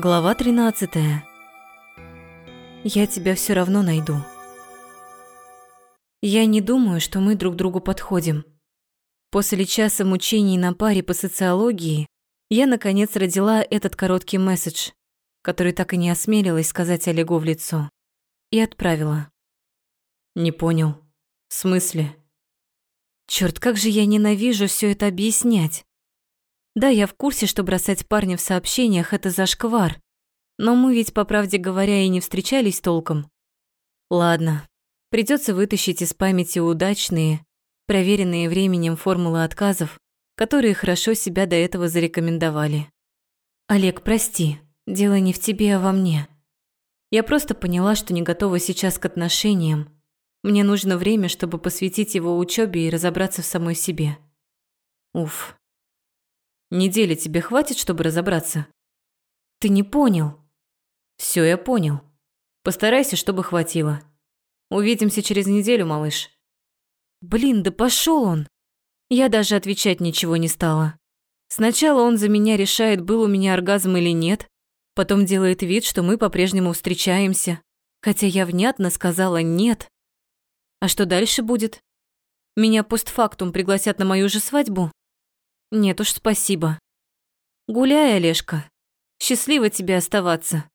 Глава 13. Я тебя все равно найду. Я не думаю, что мы друг другу подходим. После часа мучений на паре по социологии я наконец родила этот короткий месседж, который так и не осмелилась сказать Олегу в лицо, и отправила. Не понял. В смысле? Черт, как же я ненавижу все это объяснять. Да, я в курсе, что бросать парня в сообщениях – это зашквар. Но мы ведь, по правде говоря, и не встречались толком. Ладно, придется вытащить из памяти удачные, проверенные временем формулы отказов, которые хорошо себя до этого зарекомендовали. Олег, прости, дело не в тебе, а во мне. Я просто поняла, что не готова сейчас к отношениям. Мне нужно время, чтобы посвятить его учебе и разобраться в самой себе. Уф, Недели тебе хватит, чтобы разобраться? Ты не понял. Все, я понял. Постарайся, чтобы хватило. Увидимся через неделю, малыш. Блин, да пошел он. Я даже отвечать ничего не стала. Сначала он за меня решает, был у меня оргазм или нет, потом делает вид, что мы по-прежнему встречаемся, хотя я внятно сказала «нет». А что дальше будет? Меня постфактум пригласят на мою же свадьбу? Нет уж, спасибо. Гуляй, Олежка. Счастливо тебе оставаться.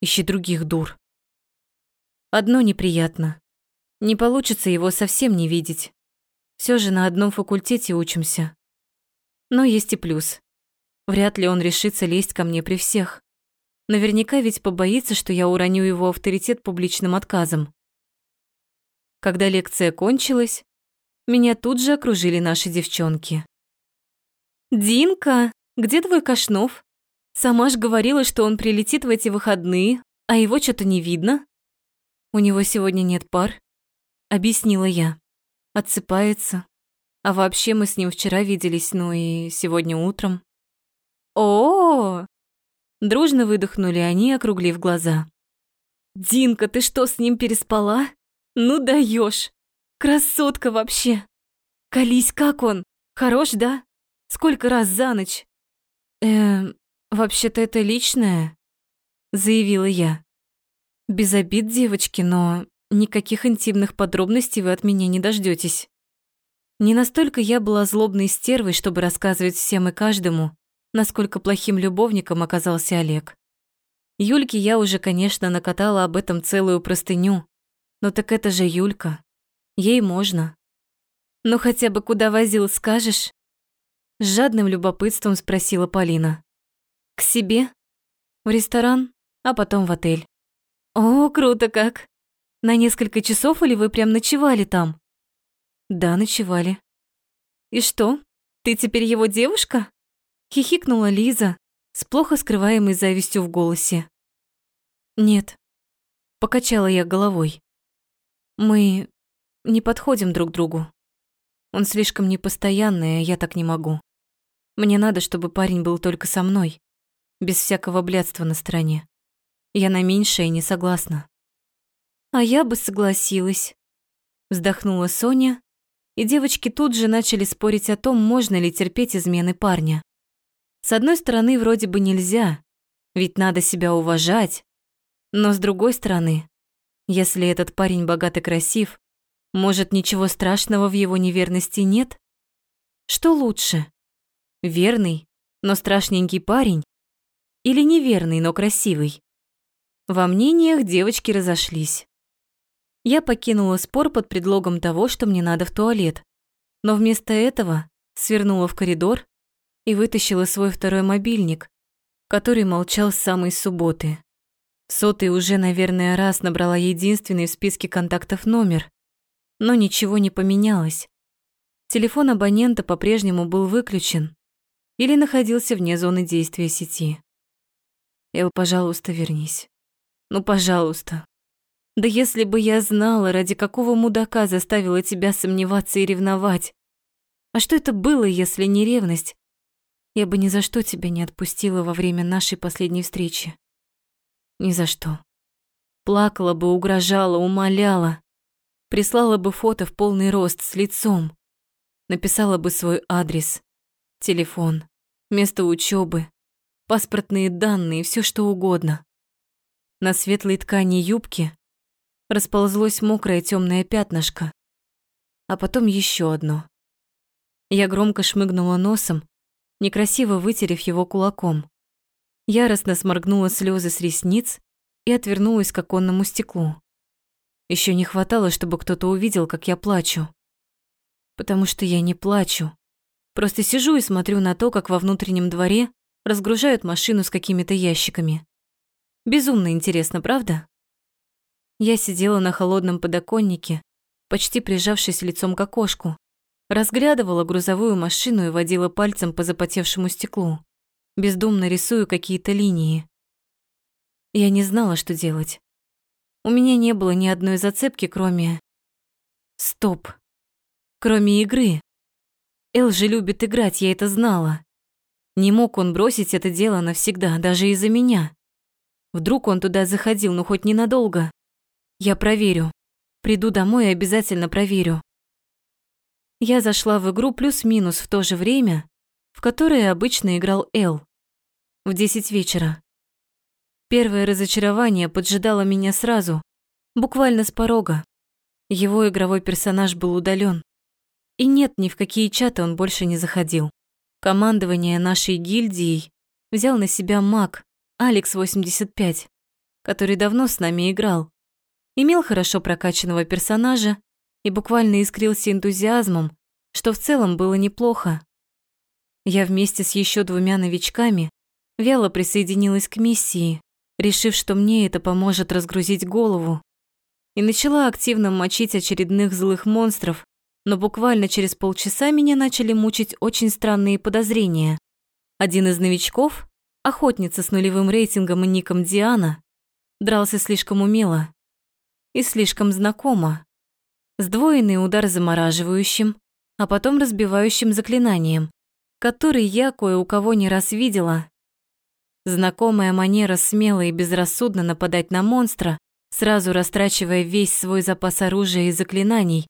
Ищи других дур. Одно неприятно. Не получится его совсем не видеть. Все же на одном факультете учимся. Но есть и плюс. Вряд ли он решится лезть ко мне при всех. Наверняка ведь побоится, что я уроню его авторитет публичным отказом. Когда лекция кончилась, меня тут же окружили наши девчонки. «Динка, где твой Кашнов? Сама ж говорила, что он прилетит в эти выходные, а его что-то не видно». «У него сегодня нет пар», — объяснила я. «Отсыпается. А вообще мы с ним вчера виделись, ну и сегодня утром». «О-о-о!» Дружно выдохнули они, округлив глаза. «Динка, ты что, с ним переспала? Ну даешь! Красотка вообще! Колись, как он? Хорош, да?» Сколько раз за ночь? Эм, вообще-то это личное, заявила я. Без обид, девочки, но никаких интимных подробностей вы от меня не дождётесь. Не настолько я была злобной стервой, чтобы рассказывать всем и каждому, насколько плохим любовником оказался Олег. Юльке я уже, конечно, накатала об этом целую простыню. Но так это же Юлька. Ей можно. Ну хотя бы куда возил, скажешь? С жадным любопытством спросила Полина. «К себе? В ресторан, а потом в отель». «О, круто как! На несколько часов или вы прям ночевали там?» «Да, ночевали». «И что, ты теперь его девушка?» Хихикнула Лиза с плохо скрываемой завистью в голосе. «Нет», — покачала я головой. «Мы не подходим друг другу. Он слишком непостоянный, а я так не могу. Мне надо, чтобы парень был только со мной, без всякого блядства на стороне. Я на меньшее не согласна. А я бы согласилась, вздохнула Соня, и девочки тут же начали спорить о том, можно ли терпеть измены парня. С одной стороны, вроде бы нельзя, ведь надо себя уважать, но с другой стороны, если этот парень богат и красив, может, ничего страшного в его неверности нет? Что лучше? Верный, но страшненький парень? Или неверный, но красивый? Во мнениях девочки разошлись. Я покинула спор под предлогом того, что мне надо в туалет, но вместо этого свернула в коридор и вытащила свой второй мобильник, который молчал с самой субботы. Сотый уже, наверное, раз набрала единственный в списке контактов номер, но ничего не поменялось. Телефон абонента по-прежнему был выключен, или находился вне зоны действия сети. Эл, пожалуйста, вернись. Ну, пожалуйста. Да если бы я знала, ради какого мудака заставила тебя сомневаться и ревновать. А что это было, если не ревность? Я бы ни за что тебя не отпустила во время нашей последней встречи. Ни за что. Плакала бы, угрожала, умоляла. Прислала бы фото в полный рост с лицом. Написала бы свой адрес, телефон место учебы, паспортные данные, все что угодно. На светлой ткани юбки расползлось мокрое темное пятнышко, а потом еще одно. Я громко шмыгнула носом, некрасиво вытерев его кулаком. Яростно сморгнула слезы с ресниц и отвернулась к оконному стеклу. Еще не хватало, чтобы кто-то увидел, как я плачу. Потому что я не плачу. Просто сижу и смотрю на то, как во внутреннем дворе разгружают машину с какими-то ящиками. Безумно интересно, правда? Я сидела на холодном подоконнике, почти прижавшись лицом к окошку, разглядывала грузовую машину и водила пальцем по запотевшему стеклу, бездумно рисую какие-то линии. Я не знала, что делать. У меня не было ни одной зацепки, кроме... Стоп. Кроме игры. Эл же любит играть, я это знала. Не мог он бросить это дело навсегда, даже из-за меня. Вдруг он туда заходил, ну хоть ненадолго. Я проверю. Приду домой и обязательно проверю. Я зашла в игру плюс-минус в то же время, в которое обычно играл Эл. В десять вечера. Первое разочарование поджидало меня сразу, буквально с порога. Его игровой персонаж был удален. И нет, ни в какие чаты он больше не заходил. Командование нашей гильдией взял на себя маг Алекс-85, который давно с нами играл. Имел хорошо прокачанного персонажа и буквально искрился энтузиазмом, что в целом было неплохо. Я вместе с еще двумя новичками вяло присоединилась к миссии, решив, что мне это поможет разгрузить голову. И начала активно мочить очередных злых монстров, но буквально через полчаса меня начали мучить очень странные подозрения. Один из новичков, охотница с нулевым рейтингом и ником Диана, дрался слишком умело и слишком знакомо. Сдвоенный удар замораживающим, а потом разбивающим заклинанием, который я кое у кого не раз видела Знакомая манера смело и безрассудно нападать на монстра, сразу растрачивая весь свой запас оружия и заклинаний,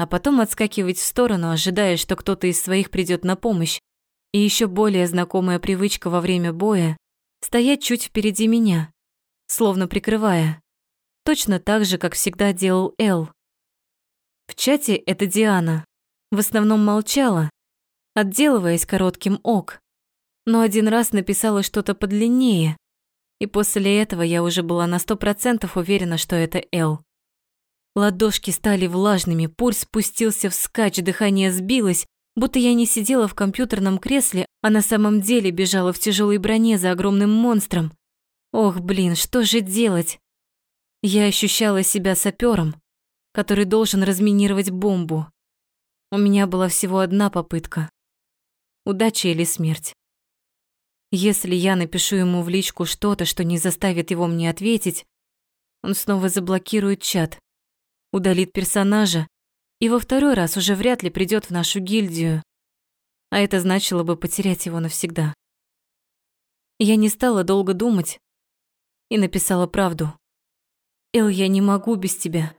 а потом отскакивать в сторону, ожидая, что кто-то из своих придет на помощь, и еще более знакомая привычка во время боя стоять чуть впереди меня, словно прикрывая. Точно так же, как всегда делал Эл. В чате эта Диана в основном молчала, отделываясь коротким ок, но один раз написала что-то подлиннее, и после этого я уже была на сто процентов уверена, что это Эл. Ладошки стали влажными, пульс спустился вскачь, дыхание сбилось, будто я не сидела в компьютерном кресле, а на самом деле бежала в тяжелой броне за огромным монстром. Ох, блин, что же делать? Я ощущала себя сапером, который должен разминировать бомбу. У меня была всего одна попытка. Удача или смерть. Если я напишу ему в личку что-то, что не заставит его мне ответить, он снова заблокирует чат, удалит персонажа и во второй раз уже вряд ли придет в нашу гильдию. А это значило бы потерять его навсегда. Я не стала долго думать и написала правду. «Эл, я не могу без тебя.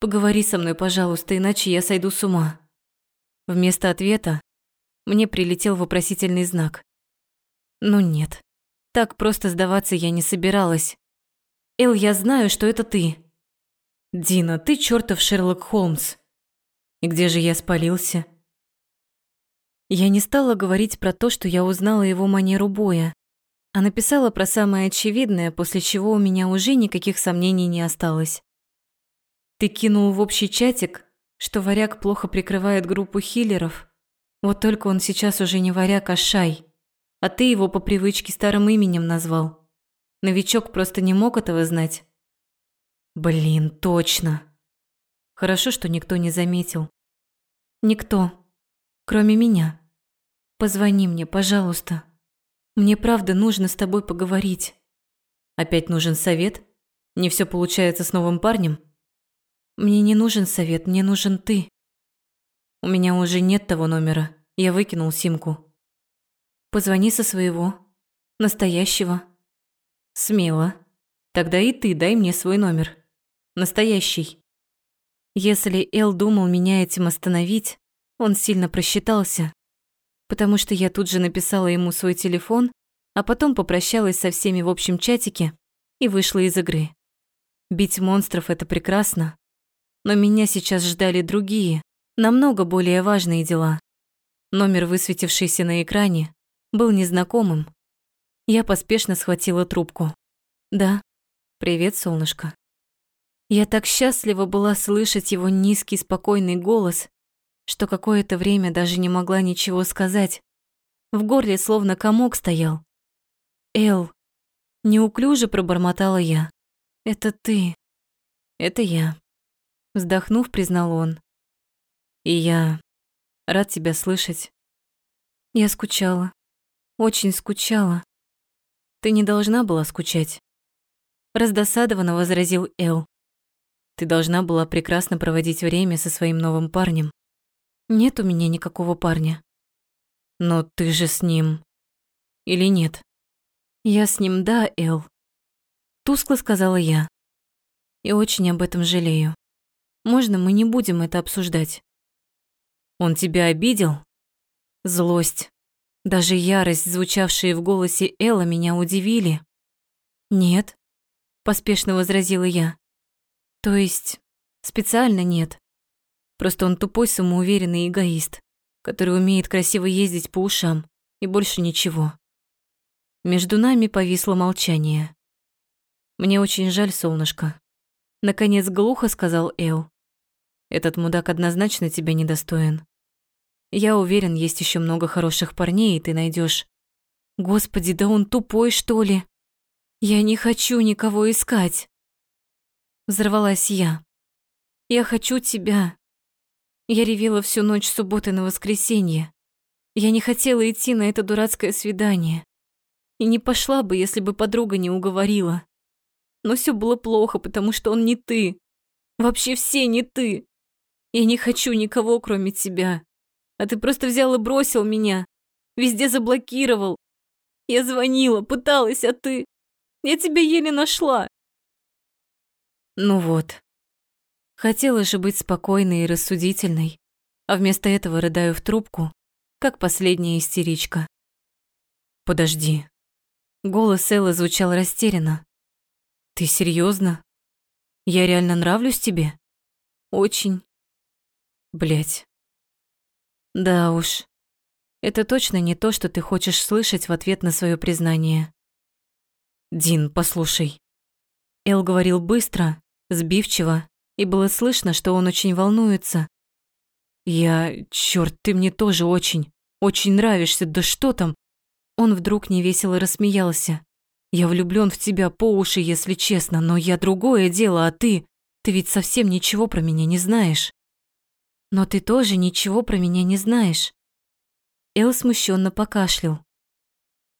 Поговори со мной, пожалуйста, иначе я сойду с ума». Вместо ответа мне прилетел вопросительный знак. Ну нет, так просто сдаваться я не собиралась. Эл, я знаю, что это ты. Дина, ты чертов Шерлок Холмс. И где же я спалился? Я не стала говорить про то, что я узнала его манеру боя, а написала про самое очевидное, после чего у меня уже никаких сомнений не осталось. Ты кинул в общий чатик, что варяг плохо прикрывает группу хиллеров. Вот только он сейчас уже не варяг, а шай а ты его по привычке старым именем назвал. Новичок просто не мог этого знать. Блин, точно. Хорошо, что никто не заметил. Никто, кроме меня. Позвони мне, пожалуйста. Мне правда нужно с тобой поговорить. Опять нужен совет? Не все получается с новым парнем? Мне не нужен совет, мне нужен ты. У меня уже нет того номера. Я выкинул симку. Позвони со своего. Настоящего. Смело. Тогда и ты дай мне свой номер. Настоящий. Если Эл думал меня этим остановить, он сильно просчитался, потому что я тут же написала ему свой телефон а потом попрощалась со всеми в общем чатике и вышла из игры. Бить монстров — это прекрасно, но меня сейчас ждали другие, намного более важные дела. Номер, высветившийся на экране, был незнакомым. Я поспешно схватила трубку. «Да, привет, солнышко». Я так счастлива была слышать его низкий, спокойный голос, что какое-то время даже не могла ничего сказать. В горле словно комок стоял. «Эл», — неуклюже пробормотала я. «Это ты». «Это я», — вздохнув, признал он. «И я рад тебя слышать». Я скучала. Очень скучала. Ты не должна была скучать. Раздосадованно возразил Эл. Ты должна была прекрасно проводить время со своим новым парнем. Нет у меня никакого парня. Но ты же с ним. Или нет? Я с ним, да, Эл. Тускло сказала я. И очень об этом жалею. Можно мы не будем это обсуждать? Он тебя обидел? Злость, даже ярость, звучавшие в голосе Элла, меня удивили. «Нет», — поспешно возразила я. «То есть, специально нет. Просто он тупой, самоуверенный эгоист, который умеет красиво ездить по ушам, и больше ничего». Между нами повисло молчание. «Мне очень жаль, солнышко», — наконец глухо сказал Эл. «Этот мудак однозначно тебя недостоин. Я уверен, есть еще много хороших парней, и ты найдешь. Господи, да он тупой, что ли? Я не хочу никого искать. Взорвалась я. Я хочу тебя. Я ревела всю ночь субботы на воскресенье. Я не хотела идти на это дурацкое свидание. И не пошла бы, если бы подруга не уговорила. Но все было плохо, потому что он не ты. Вообще все не ты. Я не хочу никого, кроме тебя. А ты просто взял и бросил меня. Везде заблокировал. Я звонила, пыталась, а ты... Я тебя еле нашла. Ну вот. Хотела же быть спокойной и рассудительной, а вместо этого рыдаю в трубку, как последняя истеричка. Подожди. Голос Эллы звучал растерянно. Ты серьезно? Я реально нравлюсь тебе? Очень. Блять. Да уж. Это точно не то, что ты хочешь слышать в ответ на свое признание. Дин, послушай. Эл говорил быстро, сбивчиво, и было слышно, что он очень волнуется. Я... Чёрт, ты мне тоже очень, очень нравишься, да что там? Он вдруг невесело рассмеялся. Я влюблён в тебя по уши, если честно, но я другое дело, а ты... Ты ведь совсем ничего про меня не знаешь. Но ты тоже ничего про меня не знаешь. Эл смущенно покашлял.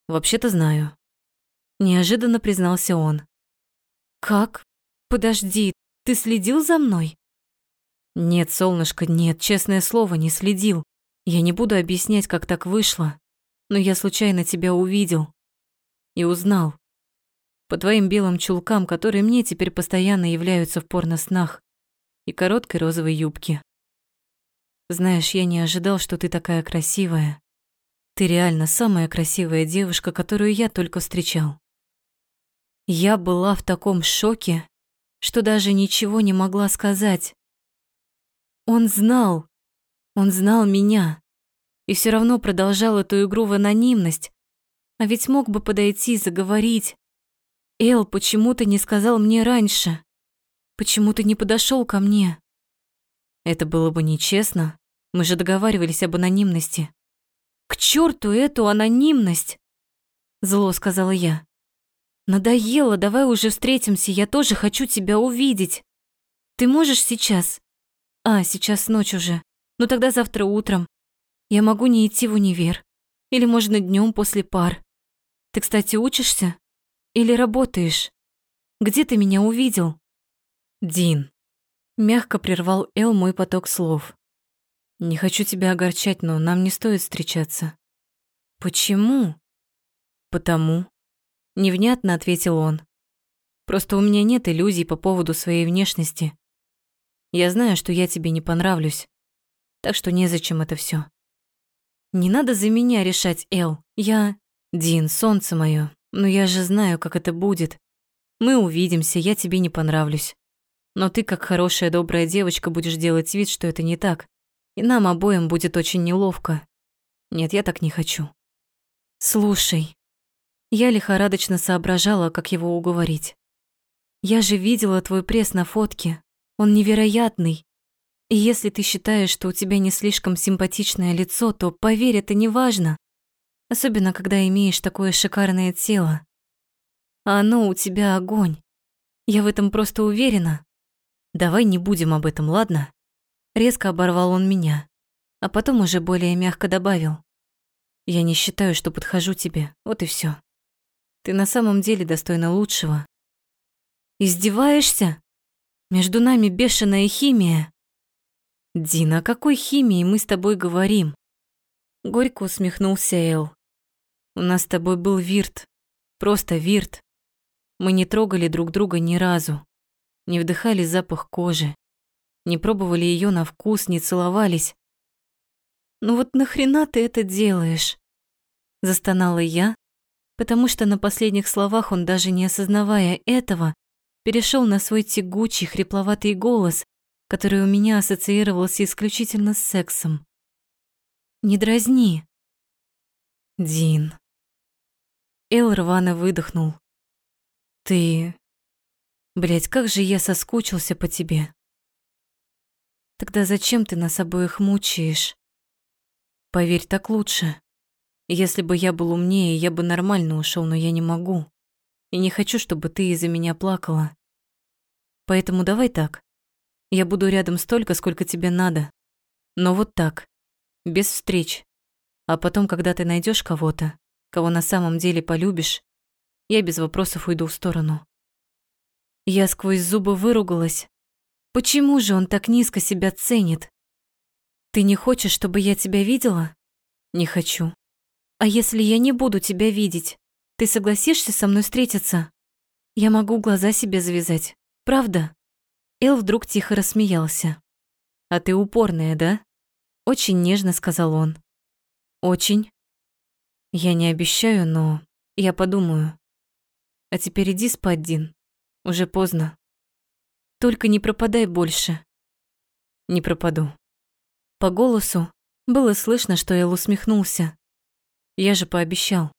Вообще-то знаю. Неожиданно признался он. Как? Подожди, ты следил за мной? Нет, солнышко, нет, честное слово, не следил. Я не буду объяснять, как так вышло, но я случайно тебя увидел и узнал. По твоим белым чулкам, которые мне теперь постоянно являются в порно-снах, и короткой розовой юбке. Знаешь, я не ожидал, что ты такая красивая. Ты реально самая красивая девушка, которую я только встречал. Я была в таком шоке, что даже ничего не могла сказать. Он знал, он знал меня, и все равно продолжал эту игру в анонимность, а ведь мог бы подойти и заговорить. Эл, почему ты не сказал мне раньше? Почему ты не подошел ко мне? Это было бы нечестно. Мы же договаривались об анонимности. К черту эту анонимность! Зло сказала я. Надоело, давай уже встретимся, я тоже хочу тебя увидеть. Ты можешь сейчас? А, сейчас ночь уже. Ну тогда завтра утром. Я могу не идти в универ. Или можно днем после пар. Ты, кстати, учишься? Или работаешь? Где ты меня увидел? Дин. Мягко прервал Эл мой поток слов. «Не хочу тебя огорчать, но нам не стоит встречаться». «Почему?» «Потому». Невнятно ответил он. «Просто у меня нет иллюзий по поводу своей внешности. Я знаю, что я тебе не понравлюсь, так что незачем это все. «Не надо за меня решать, Эл. Я... Дин, солнце мое, но я же знаю, как это будет. Мы увидимся, я тебе не понравлюсь. Но ты, как хорошая добрая девочка, будешь делать вид, что это не так. И нам обоим будет очень неловко. Нет, я так не хочу. Слушай, я лихорадочно соображала, как его уговорить. Я же видела твой пресс на фотке. Он невероятный. И если ты считаешь, что у тебя не слишком симпатичное лицо, то поверь, это не важно. Особенно, когда имеешь такое шикарное тело. А оно у тебя огонь. Я в этом просто уверена. Давай не будем об этом, ладно? Резко оборвал он меня, а потом уже более мягко добавил. Я не считаю, что подхожу тебе, вот и все. Ты на самом деле достойна лучшего. Издеваешься? Между нами бешеная химия. Дина, о какой химии мы с тобой говорим? Горько усмехнулся Эл. У нас с тобой был вирт, просто вирт. Мы не трогали друг друга ни разу не вдыхали запах кожи, не пробовали ее на вкус, не целовались. «Ну вот нахрена ты это делаешь?» Застонала я, потому что на последних словах он, даже не осознавая этого, перешел на свой тягучий, хрипловатый голос, который у меня ассоциировался исключительно с сексом. «Не дразни!» «Дин...» Эл рвано выдохнул. «Ты Блять, как же я соскучился по тебе. Тогда зачем ты нас обоих мучаешь? Поверь, так лучше. Если бы я был умнее, я бы нормально ушел, но я не могу. И не хочу, чтобы ты из-за меня плакала. Поэтому давай так. Я буду рядом столько, сколько тебе надо. Но вот так, без встреч. А потом, когда ты найдешь кого-то, кого на самом деле полюбишь, я без вопросов уйду в сторону. Я сквозь зубы выругалась. Почему же он так низко себя ценит? Ты не хочешь, чтобы я тебя видела? Не хочу. А если я не буду тебя видеть, ты согласишься со мной встретиться? Я могу глаза себе завязать. Правда? Эл вдруг тихо рассмеялся. А ты упорная, да? Очень нежно сказал он. Очень. Я не обещаю, но я подумаю. А теперь иди спать, Дин. Уже поздно. Только не пропадай больше. Не пропаду. По голосу было слышно, что Эл усмехнулся. Я же пообещал.